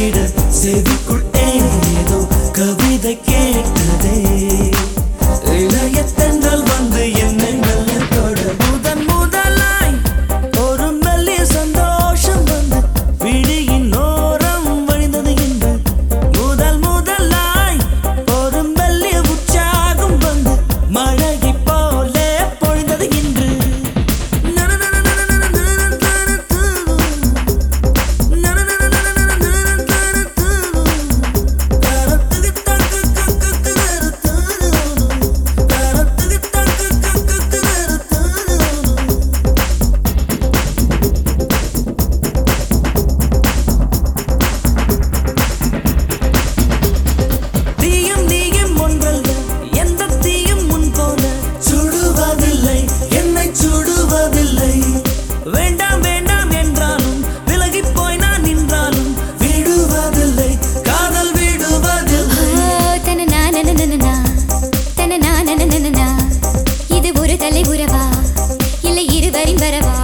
கேட்டிட செவிக்குள் better